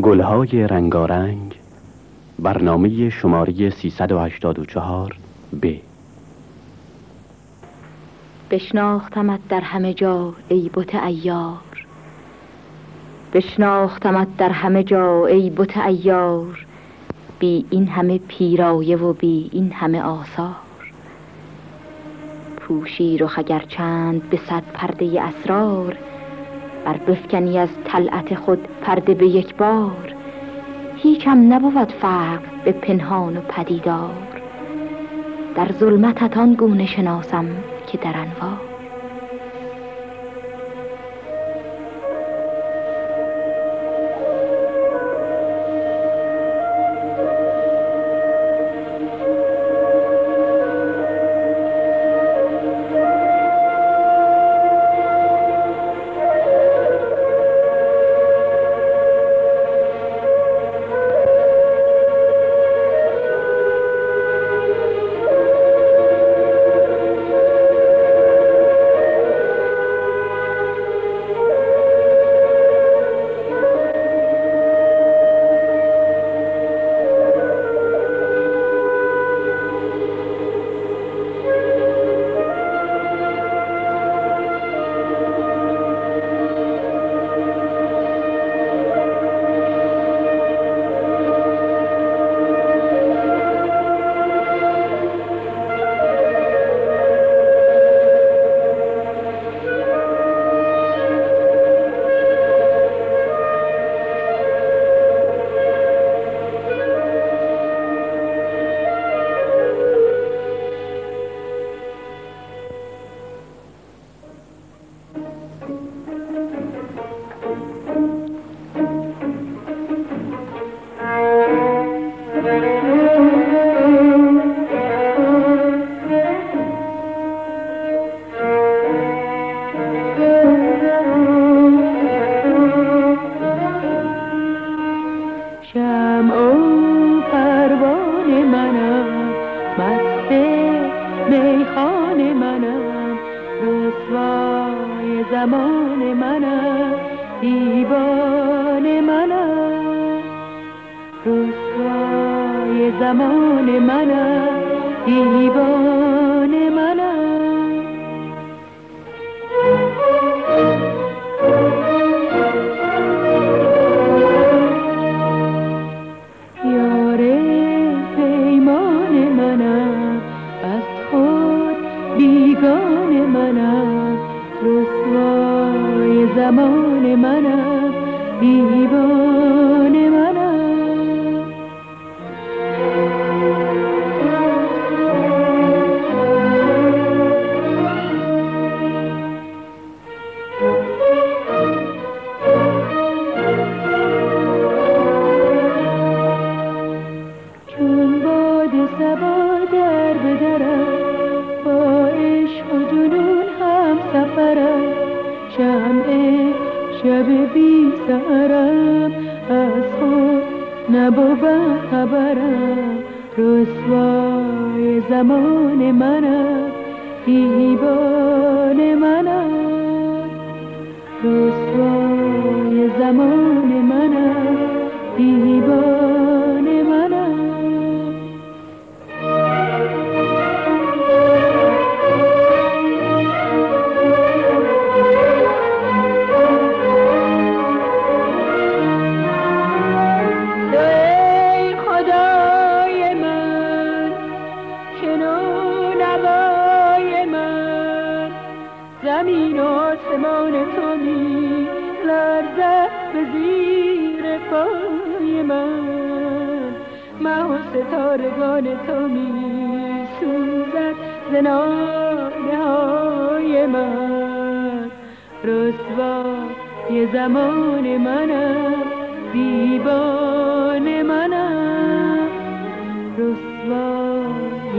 گلهای رنگارنگ برنامه شماره 384 ب. بشناختمت در همه جا ای بت ایار بشناختمت در همه جا ای بت ایار بی این همه پیرایه و بی این همه آثار. پوشی رخ اگر چند به صد پرده اسرار بر بفکنی از طلعت خود پرده به یک بار هیچم نبود فرق به پنهان و پدیدار. در ظلمتت آن گونه شناسم که در انوار. زمان من است دیوان شب بی سرم از خود نبود خبرم. رسوای زمان منم دیوان منم. رسوای زمان منم. مه و ستارگان تو می سوزد زنانه های من. رسوا یه زمان منم دیوان منم. رسوا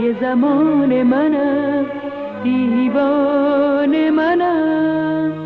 یه زمان منم دیوان منم.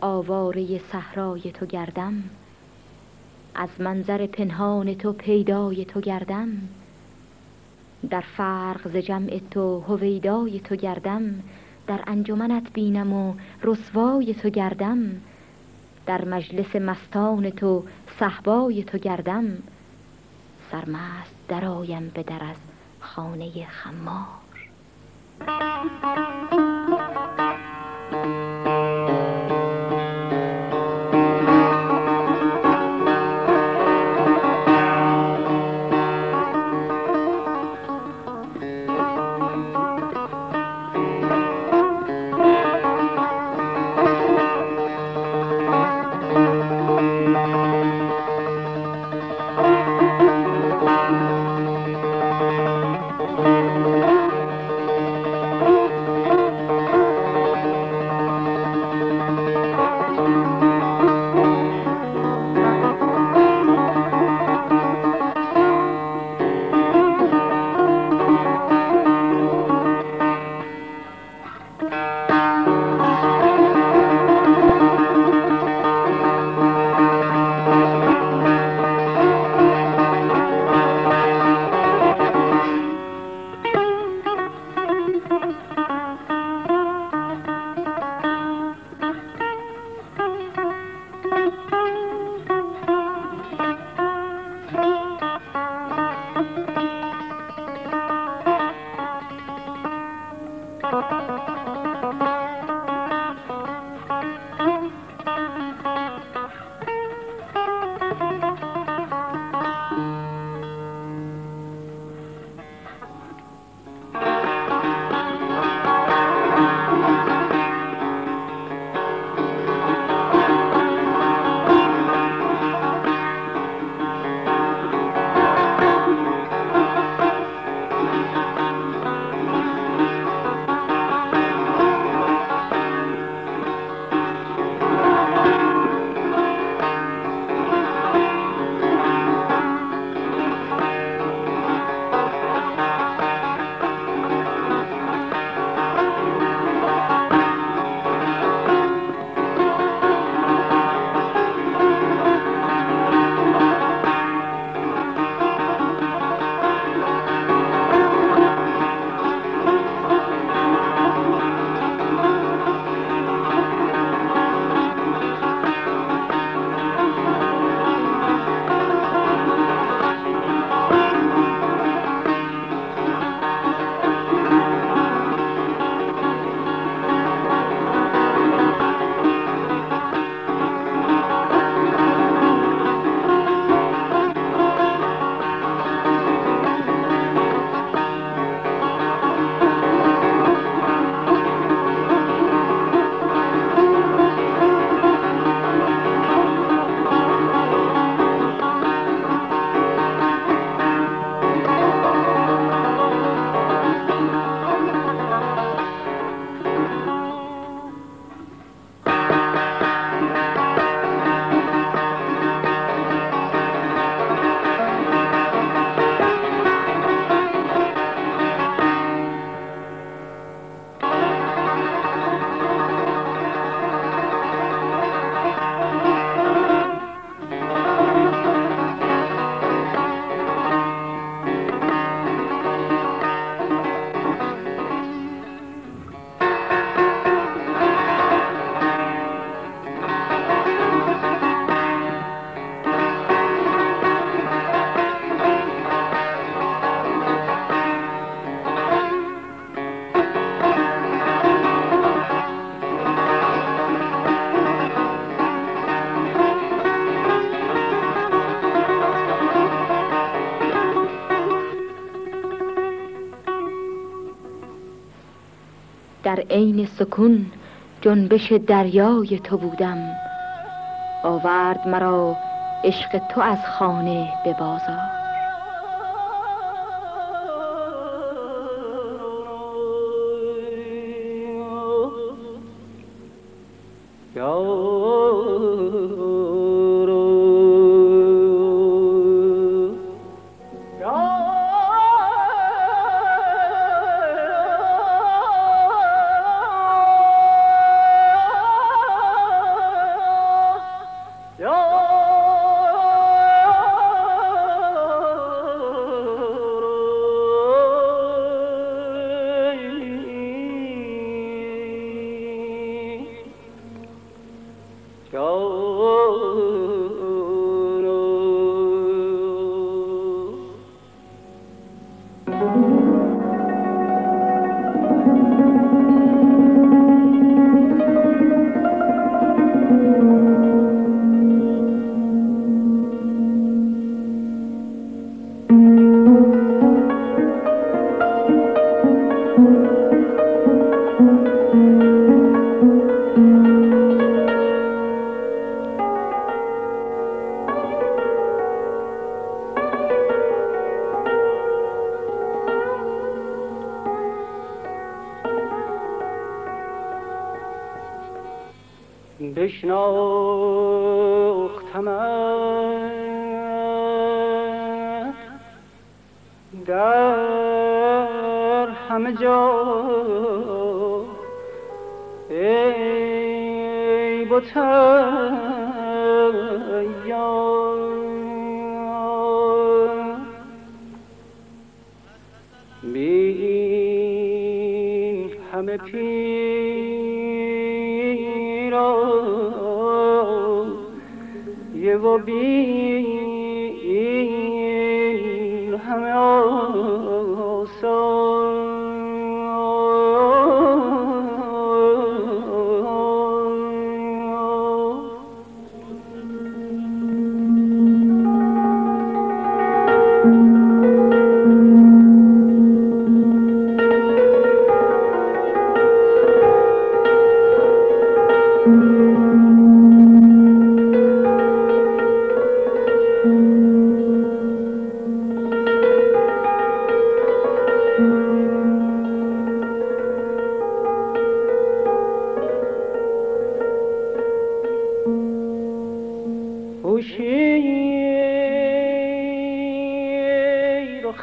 آواره صحرای تو گردم. از منظر پنهان تو پیدای تو گردم. در فرق ز جمع تو هویدای تو گردم. در انجمنت بینم و رسوای تو گردم. در مجلس مستان تو صحبای تو گردم. سرمست درایم به در از خانه خمار. عین سکون جنبش دریای تو بودم. آورد مرا عشق تو از خانه به بازار همه پیرا یه و بین همه آسان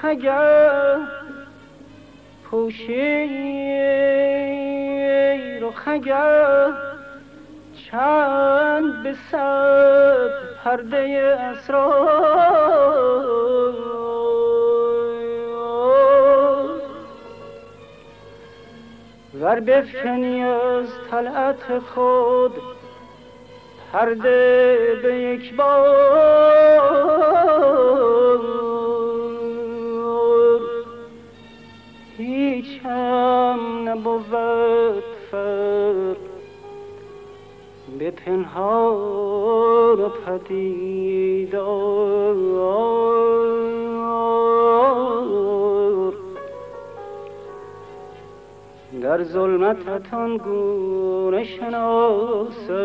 خگر پوشیر و خگر چند به صد پرده اسرار. ور بفکنی از طلعت خود پرده به یک بار. نبود فرق به پنهان و پدیدار در ظلمت گونه شناسم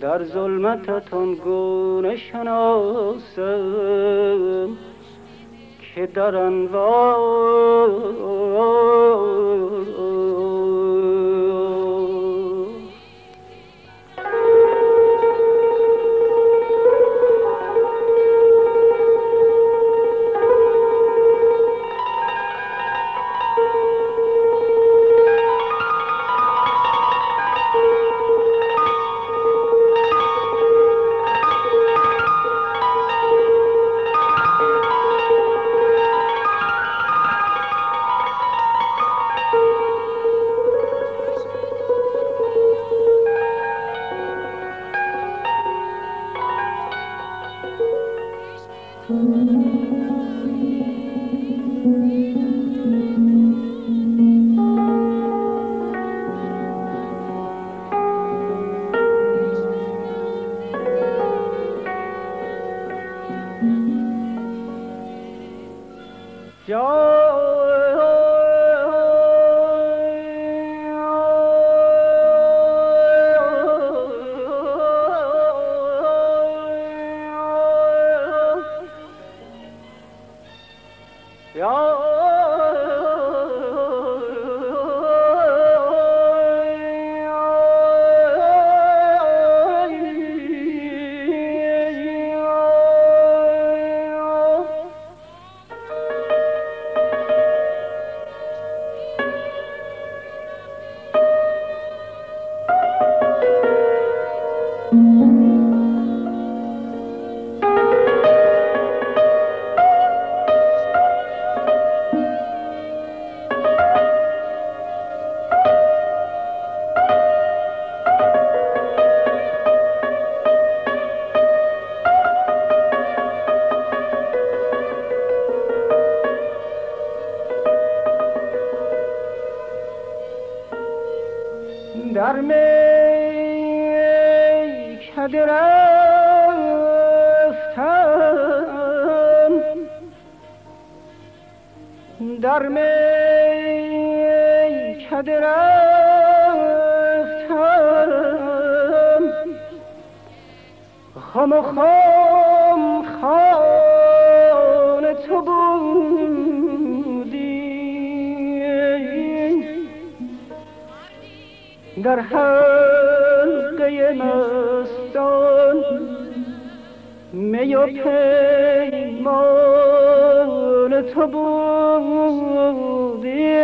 در ظلمت گونه شناسم که در انوار میکده رفتم در میکده رفتم خم و خم خان تو بودی. در حلقه مستان می و پیمان تو بودی.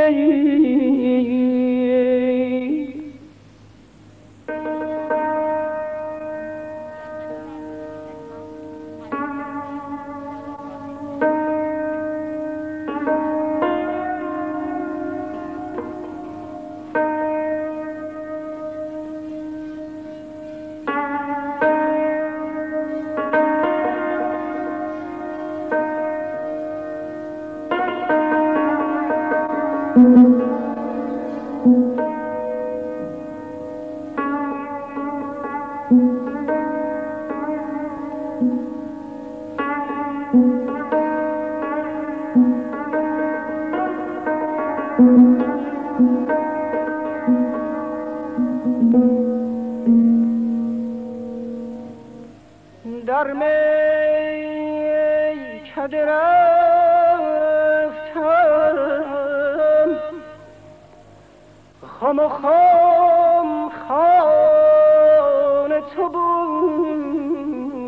تو بودی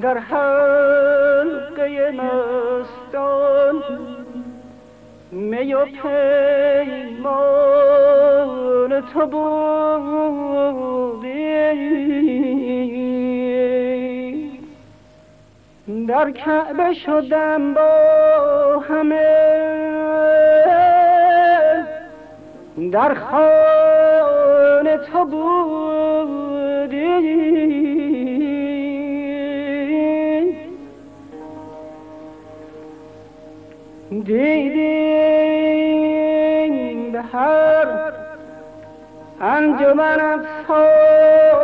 در حلقه مستان می و پیمان تو بودی. در کعبه شدم با همه در خانه تو بودی. دیدیم به هر انجمن افسانه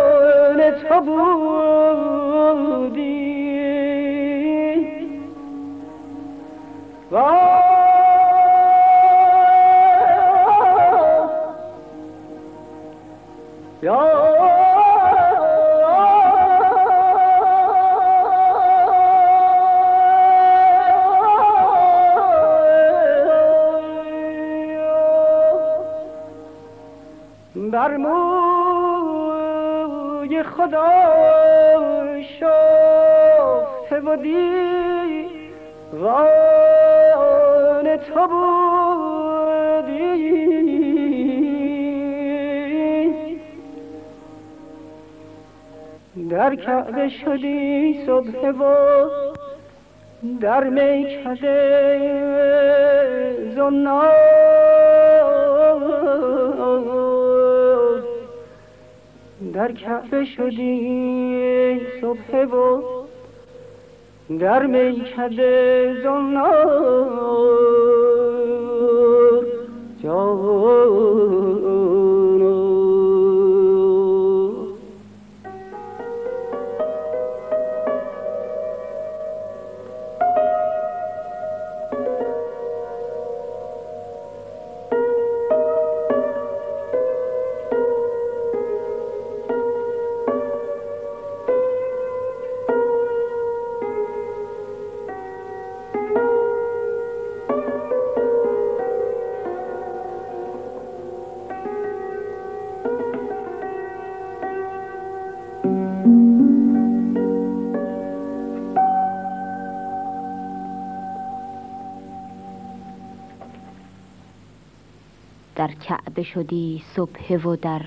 تو بودی. در کعبه شدی صبح و در میکده زنار. در کعبه شدی صبح و در میکده زنار. جانو در کعبه شدی صبح و در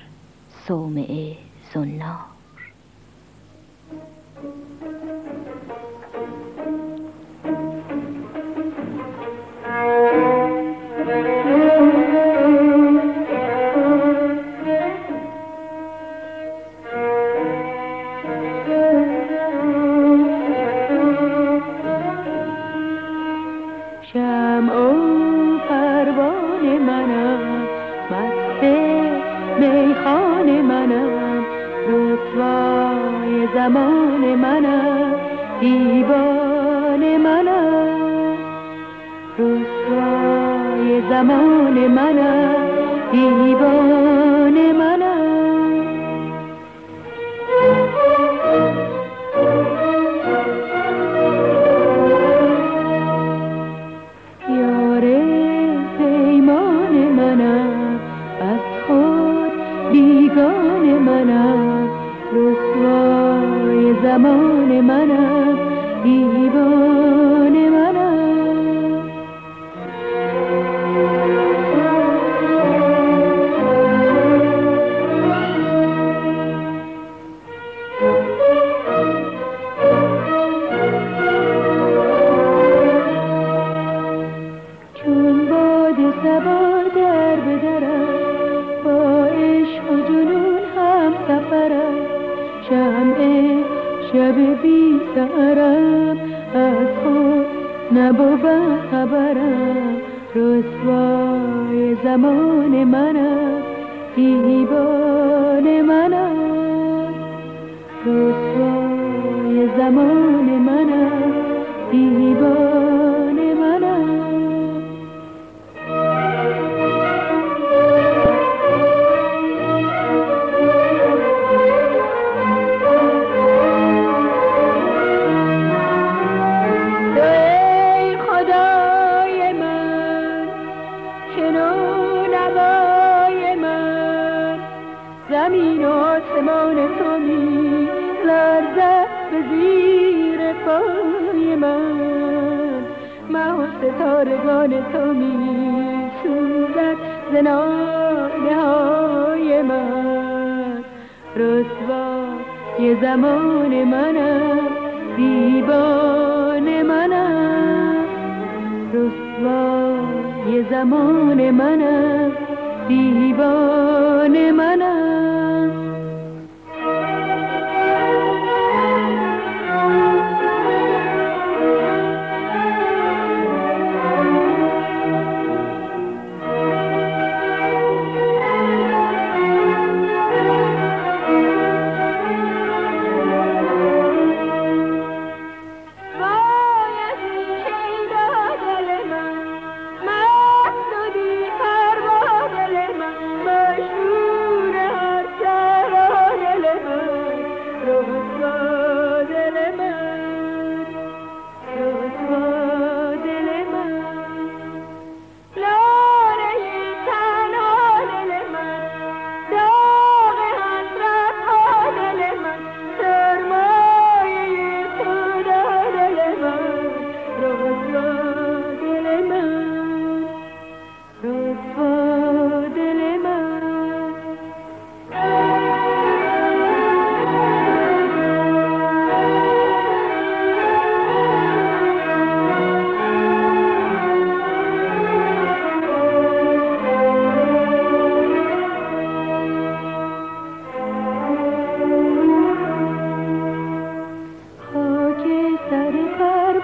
صومعه زنار رسوای زمان منم. دیوانه شب بی سرم از خود نبود خبرم. رسوای زمان منم دیوان منم. رسوای زمان منم دیوان ستارگان تو می سوزد ز ناله های من. رسوای زمان منم دیوان منم. رسوای زمان منم دیوان منم.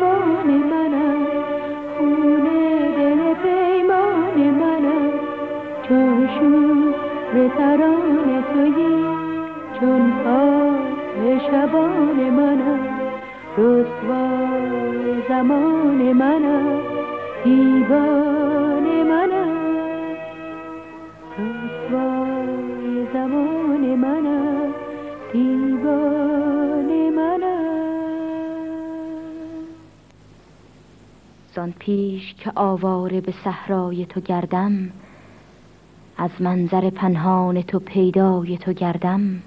پروان منم. خون دل پیمان منم. چون شور تران تویی. چون پاس شبان منم. رسوای زمان منم. دیوان منم. رسوای زمان منم. دیوان زان پیش که آواره به صحرای تو گردم از منظر پنهان تو پیدای تو گردم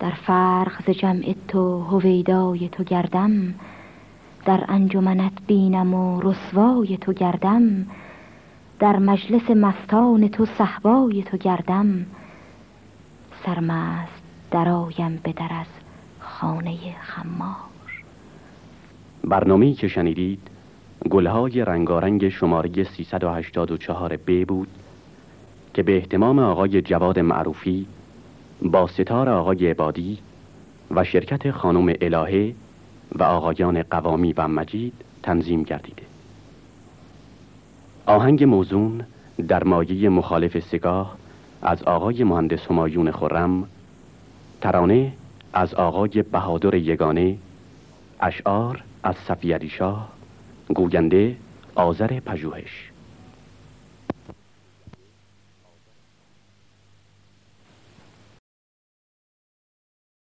در فرق ز جمع تو هویدای تو گردم در انجمنت بینم و رسوای تو گردم در مجلس مستان تو صحبای تو گردم سرمست درایم به در از خانه خمار. برنامه‌ای که شنیدید گلهای رنگارنگ شماره 384 ب بود که به احتمام آقای جواد معروفی با ستار آقای عبادی و شرکت خانم الهه و آقایان قوامی و مجید تنظیم گردیده آهنگ موزون در مایه مخالف سگاه از آقای مهندس همایون خرم ترانه از آقای بهادر یگانه اشعار از صفی علی شاه گوینده آذر پژوهش